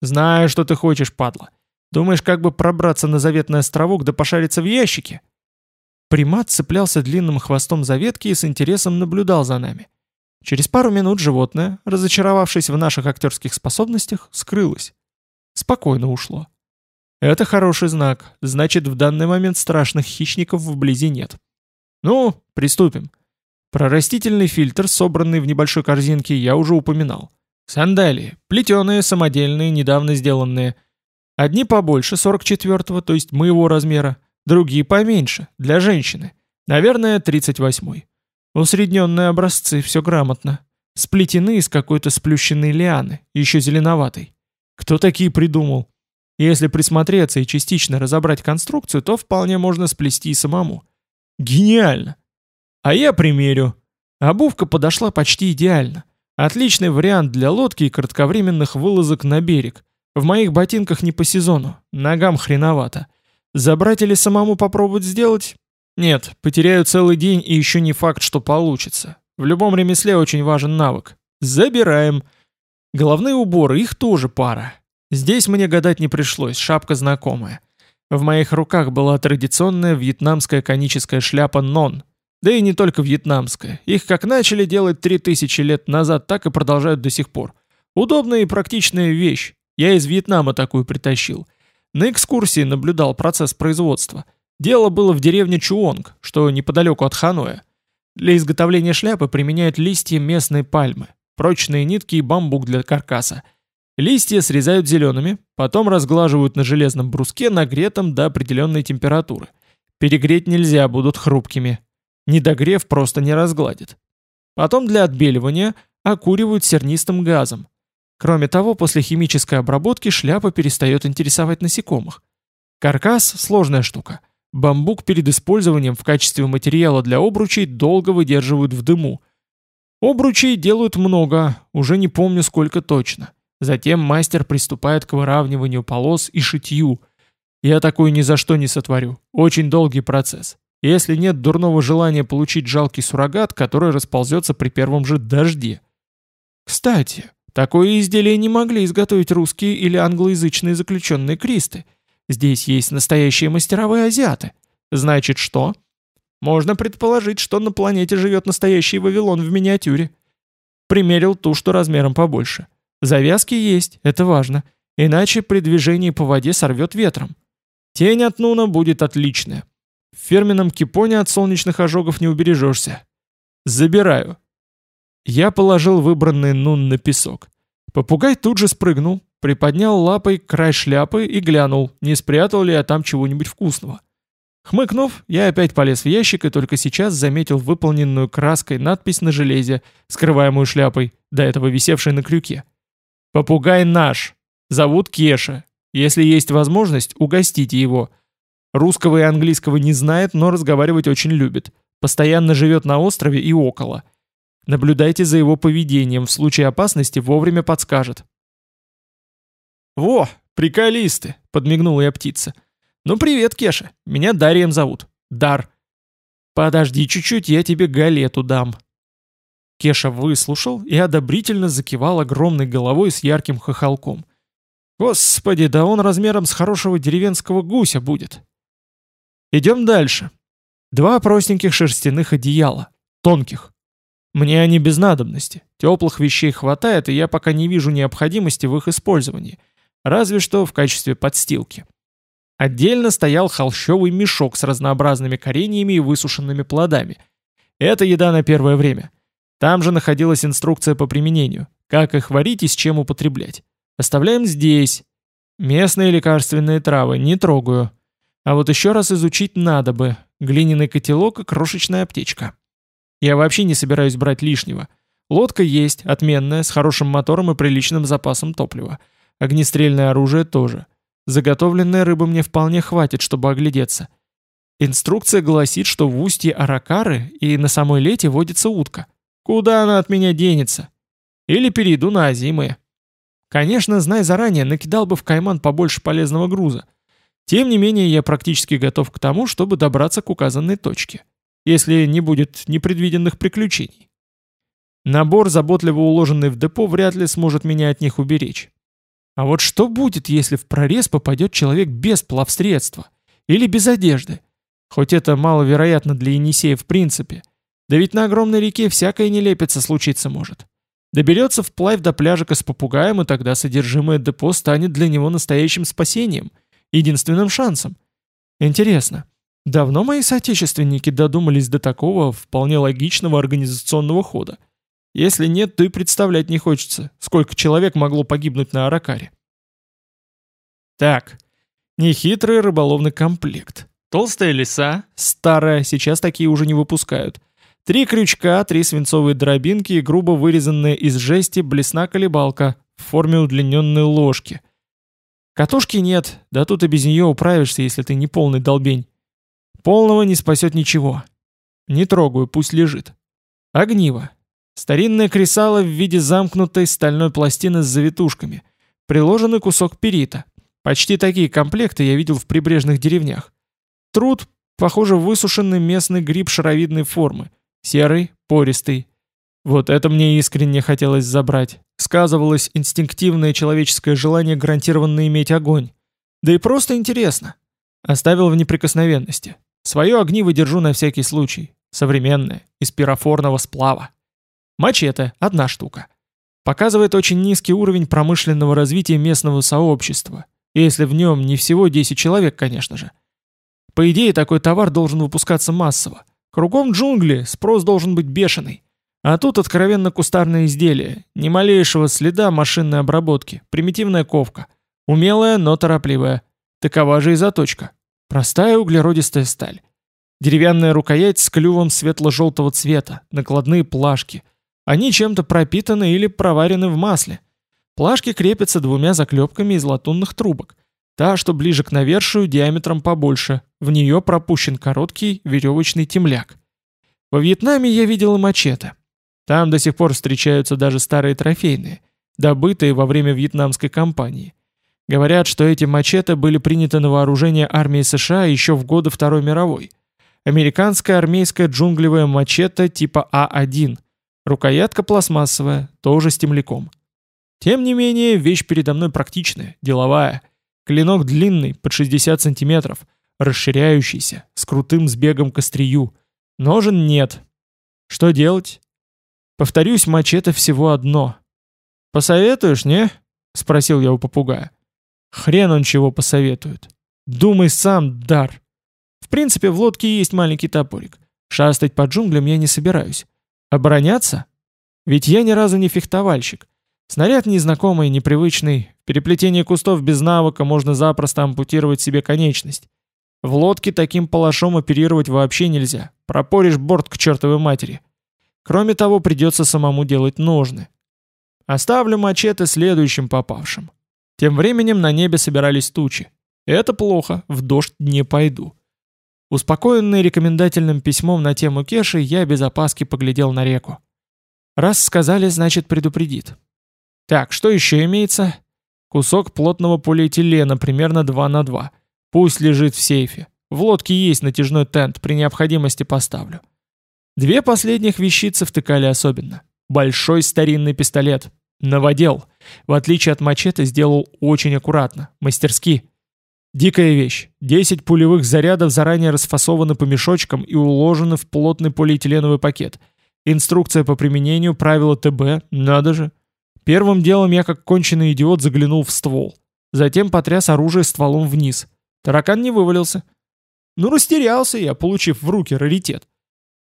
Знаю, что ты хочешь, падла. Думаешь, как бы пробраться на заветный островок да пошариться в ящике? Примат цеплялся длинным хвостом за ветки и с интересом наблюдал за нами. Через пару минут животное, разочаровавшись в наших актерских способностях, скрылось. Спокойно ушло. Это хороший знак, значит в данный момент страшных хищников вблизи нет. Ну, приступим. Про растительный фильтр, собранный в небольшой корзинке, я уже упоминал. Сандалии, плетеные, самодельные, недавно сделанные. Одни побольше, 44-го, то есть моего размера, другие поменьше, для женщины. Наверное, 38-й. Усредненные образцы, все грамотно. Сплетены из какой-то сплющенной лианы, еще зеленоватой. Кто такие придумал? Если присмотреться и частично разобрать конструкцию, то вполне можно сплести и самому. Гениально! А я примерю. Обувка подошла почти идеально. Отличный вариант для лодки и кратковременных вылазок на берег. В моих ботинках не по сезону, ногам хреновато. Забрать или самому попробовать сделать? Нет, потеряю целый день и еще не факт, что получится. В любом ремесле очень важен навык. Забираем. Головные уборы, их тоже пара. Здесь мне гадать не пришлось, шапка знакомая. В моих руках была традиционная вьетнамская коническая шляпа «Нон». Да и не только вьетнамская. Их как начали делать 3000 лет назад, так и продолжают до сих пор. Удобная и практичная вещь. Я из Вьетнама такую притащил. На экскурсии наблюдал процесс производства. Дело было в деревне Чуонг, что неподалеку от Ханоя. Для изготовления шляпы применяют листья местной пальмы, прочные нитки и бамбук для каркаса – Листья срезают зелеными, потом разглаживают на железном бруске, нагретом до определенной температуры. Перегреть нельзя, будут хрупкими. Недогрев просто не разгладит. Потом для отбеливания окуривают сернистым газом. Кроме того, после химической обработки шляпа перестает интересовать насекомых. Каркас – сложная штука. Бамбук перед использованием в качестве материала для обручей долго выдерживают в дыму. Обручей делают много, уже не помню сколько точно. Затем мастер приступает к выравниванию полос и шитью. Я такую ни за что не сотворю. Очень долгий процесс. Если нет дурного желания получить жалкий суррогат, который расползется при первом же дожде. Кстати, такое изделие не могли изготовить русские или англоязычные заключенные кристы. Здесь есть настоящие мастеровые азиаты. Значит, что? Можно предположить, что на планете живет настоящий Вавилон в миниатюре. Примерил ту, что размером побольше. Завязки есть, это важно. Иначе при движении по воде сорвет ветром. Тень от Нуна будет отличная. В фирменном кипоне от солнечных ожогов не убережешься. Забираю. Я положил выбранный Нун на песок. Попугай тут же спрыгнул, приподнял лапой край шляпы и глянул, не спрятал ли я там чего-нибудь вкусного. Хмыкнув, я опять полез в ящик и только сейчас заметил выполненную краской надпись на железе, скрываемую шляпой, до этого висевшей на крюке. «Попугай наш. Зовут Кеша. Если есть возможность, угостите его. Русского и английского не знает, но разговаривать очень любит. Постоянно живет на острове и около. Наблюдайте за его поведением, в случае опасности вовремя подскажет». «Во, приколисты!» — подмигнула я птица. «Ну привет, Кеша, меня Дарием зовут. Дар». «Подожди чуть-чуть, я тебе галету дам». Кеша выслушал и одобрительно закивал огромной головой с ярким хохолком. «Господи, да он размером с хорошего деревенского гуся будет». Идем дальше. Два простеньких шерстяных одеяла, тонких. Мне они без надобности. Теплых вещей хватает, и я пока не вижу необходимости в их использовании. Разве что в качестве подстилки. Отдельно стоял холщовый мешок с разнообразными кореньями и высушенными плодами. Это еда на первое время. Там же находилась инструкция по применению, как их варить и с чем употреблять. Оставляем здесь. Местные лекарственные травы не трогаю. А вот еще раз изучить надо бы. Глиняный котелок и крошечная аптечка. Я вообще не собираюсь брать лишнего. Лодка есть, отменная, с хорошим мотором и приличным запасом топлива. Огнестрельное оружие тоже. Заготовленной рыбы мне вполне хватит, чтобы оглядеться. Инструкция гласит, что в устье Аракары и на самой лете водится утка. Куда она от меня денется? Или перейду на озимые. Конечно, знай заранее, накидал бы в кайман побольше полезного груза. Тем не менее, я практически готов к тому, чтобы добраться к указанной точке. Если не будет непредвиденных приключений. Набор, заботливо уложенный в депо, вряд ли сможет меня от них уберечь. А вот что будет, если в прорез попадет человек без плавсредства? Или без одежды? Хоть это маловероятно для Енисея в принципе. Да ведь на огромной реке всякое нелепица случиться может. Доберется вплавь до пляжика с попугаем, и тогда содержимое депо станет для него настоящим спасением, единственным шансом. Интересно, давно мои соотечественники додумались до такого вполне логичного организационного хода? Если нет, то и представлять не хочется, сколько человек могло погибнуть на Аракаре. Так, нехитрый рыболовный комплект. Толстая лиса, старая, сейчас такие уже не выпускают. Три крючка, три свинцовые дробинки и грубо вырезанная из жести блесна-колебалка в форме удлиненной ложки. Катушки нет, да тут и без нее управишься, если ты не полный долбень. Полного не спасет ничего. Не трогаю, пусть лежит. Огниво. Старинное кресало в виде замкнутой стальной пластины с завитушками. Приложенный кусок перита. Почти такие комплекты я видел в прибрежных деревнях. Труд, похоже, высушенный местный гриб шаровидной формы. Серый, пористый. Вот это мне искренне хотелось забрать. Сказывалось инстинктивное человеческое желание гарантированно иметь огонь. Да и просто интересно. Оставил в неприкосновенности. Свое огниво держу на всякий случай. Современное, из пирофорного сплава. Мачете – одна штука. Показывает очень низкий уровень промышленного развития местного сообщества, если в нем не всего 10 человек, конечно же. По идее, такой товар должен выпускаться массово. Кругом джунгли, спрос должен быть бешеный. А тут откровенно кустарное изделие, ни малейшего следа машинной обработки, примитивная ковка. Умелая, но торопливая. Такова же и заточка. Простая углеродистая сталь. Деревянная рукоять с клювом светло-желтого цвета, накладные плашки, они чем-то пропитаны или проварены в масле. Плашки крепятся двумя заклепками из латунных трубок. Та, что ближе к навершию, диаметром побольше. В нее пропущен короткий веревочный темляк. Во Вьетнаме я видел и мачете. Там до сих пор встречаются даже старые трофейные, добытые во время вьетнамской кампании. Говорят, что эти мачете были приняты на вооружение армии США еще в годы Второй мировой. Американская армейская джунглевая мачете типа А1. Рукоятка пластмассовая, тоже с темляком. Тем не менее, вещь передо мной практичная, деловая. Клинок длинный, под 60 сантиметров, расширяющийся, с крутым сбегом к острию. Ножен нет. Что делать? Повторюсь, мачете всего одно. «Посоветуешь, не?» — спросил я у попугая. «Хрен он чего посоветует. Думай сам, дар. В принципе, в лодке есть маленький топорик. Шастать по джунглям я не собираюсь. Обороняться? Ведь я ни разу не фехтовальщик. Снаряд незнакомый, непривычный. В переплетении кустов без навыка можно запросто ампутировать себе конечность. В лодке таким палашом оперировать вообще нельзя. Пропоришь борт к чертовой матери. Кроме того, придется самому делать ножны. Оставлю мачете следующим попавшим. Тем временем на небе собирались тучи. Это плохо, в дождь не пойду. Успокоенный рекомендательным письмом на тему Кеши, я без опаски поглядел на реку. Раз сказали, значит предупредит. Так, что еще имеется? Кусок плотного полиэтилена, примерно 2 на 2. Пусть лежит в сейфе. В лодке есть натяжной тент, при необходимости поставлю. Две последних вещицы втыкали особенно. Большой старинный пистолет. Новодел. В отличие от мачете, сделал очень аккуратно, мастерски. Дикая вещь. 10 пулевых зарядов заранее расфасованы по мешочкам и уложены в плотный полиэтиленовый пакет. Инструкция по применению, правила ТБ, надо же. Первым делом я как конченый идиот заглянул в ствол. Затем потряс оружие стволом вниз. Таракан не вывалился. Ну, растерялся я, получив в руки раритет.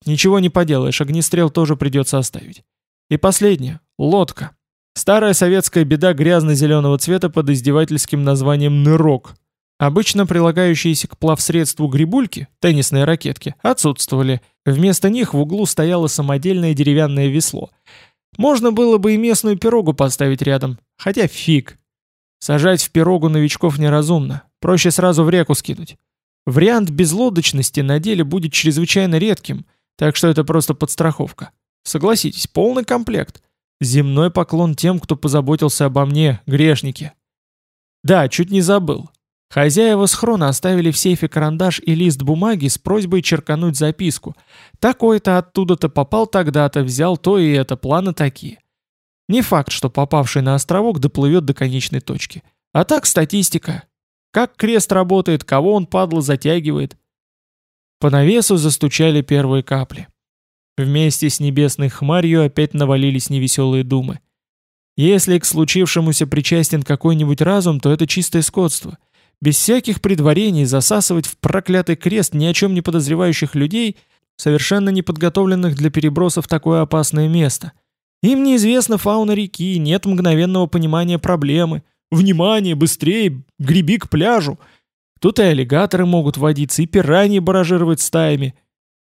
Ничего не поделаешь, огнестрел тоже придется оставить. И последнее. Лодка. Старая советская беда грязно-зеленого цвета под издевательским названием «нырок». Обычно прилагающиеся к плавсредству грибульки, теннисные ракетки, отсутствовали. Вместо них в углу стояло самодельное деревянное весло. Можно было бы и местную пирогу поставить рядом, хотя фиг. Сажать в пирогу новичков неразумно, проще сразу в реку скинуть. Вариант безлодочности на деле будет чрезвычайно редким, так что это просто подстраховка. Согласитесь, полный комплект. Земной поклон тем, кто позаботился обо мне, грешники. Да, чуть не забыл. Хозяева схрона оставили в сейфе карандаш и лист бумаги с просьбой черкануть записку. Такой-то оттуда-то попал тогда-то, взял то и это, планы такие. Не факт, что попавший на островок доплывет до конечной точки. А так статистика. Как крест работает, кого он, падло, затягивает. По навесу застучали первые капли. Вместе с небесной хмарью опять навалились невеселые думы. Если к случившемуся причастен какой-нибудь разум, то это чистое скотство — без всяких предварений засасывать в проклятый крест ни о чем не подозревающих людей, совершенно неподготовленных для переброса в такое опасное место. Им неизвестна фауна реки, нет мгновенного понимания проблемы. Внимание, быстрее, греби к пляжу. Тут и аллигаторы могут водиться, и пираньи баражировать стаями.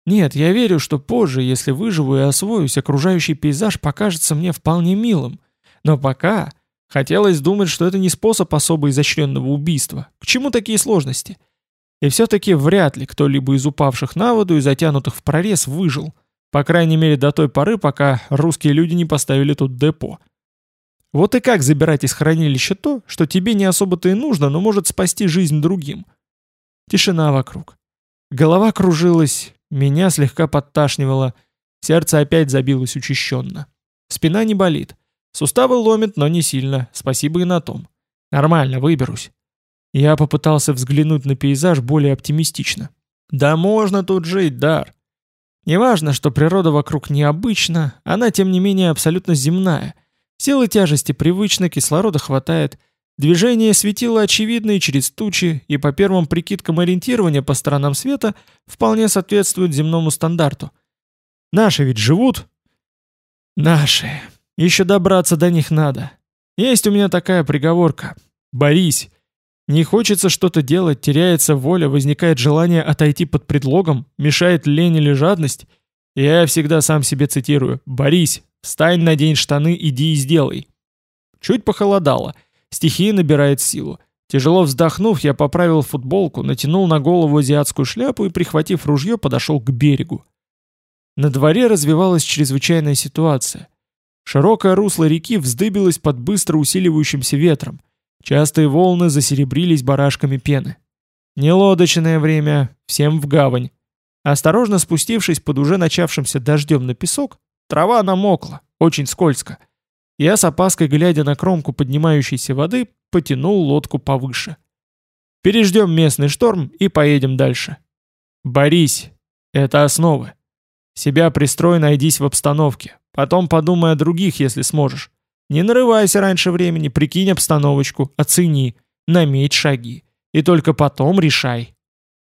Нет, я верю, что позже, если выживу и освоюсь, окружающий пейзаж покажется мне вполне милым. Но пока Хотелось думать, что это не способ особо изощренного убийства. К чему такие сложности? И все-таки вряд ли кто-либо из упавших на воду и затянутых в прорез выжил. По крайней мере до той поры, пока русские люди не поставили тут депо. Вот и как забирать из хранилища то, что тебе не особо-то и нужно, но может спасти жизнь другим? Тишина вокруг. Голова кружилась, меня слегка подташнивало, сердце опять забилось учащенно. Спина не болит. Суставы ломит, но не сильно, спасибо и на том. Нормально, выберусь. Я попытался взглянуть на пейзаж более оптимистично. Да можно тут жить, Дар. Неважно, что природа вокруг необычна, она тем не менее абсолютно земная. Силы тяжести привычны, кислорода хватает. Движение светила очевидно через тучи, и по первым прикидкам ориентирования по сторонам света вполне соответствует земному стандарту. Наши ведь живут? Наши. Еще добраться до них надо. Есть у меня такая приговорка. Борись. Не хочется что-то делать, теряется воля, возникает желание отойти под предлогом, мешает лень или жадность. Я всегда сам себе цитирую. «Борись, встань, надень штаны, иди и сделай». Чуть похолодало. Стихия набирает силу. Тяжело вздохнув, я поправил футболку, натянул на голову азиатскую шляпу и, прихватив ружье, подошел к берегу. На дворе развивалась чрезвычайная ситуация. Широкое русло реки вздыбилось под быстро усиливающимся ветром. Частые волны засеребрились барашками пены. Нелодочное время, всем в гавань. Осторожно спустившись под уже начавшимся дождем на песок, трава намокла, очень скользко. Я с опаской, глядя на кромку поднимающейся воды, потянул лодку повыше. Переждем местный шторм и поедем дальше. Борись. Это основы. Себя пристрой, найдись в обстановке. Потом подумай о других, если сможешь. Не нарывайся раньше времени, прикинь обстановочку, оцени, наметь шаги. И только потом решай.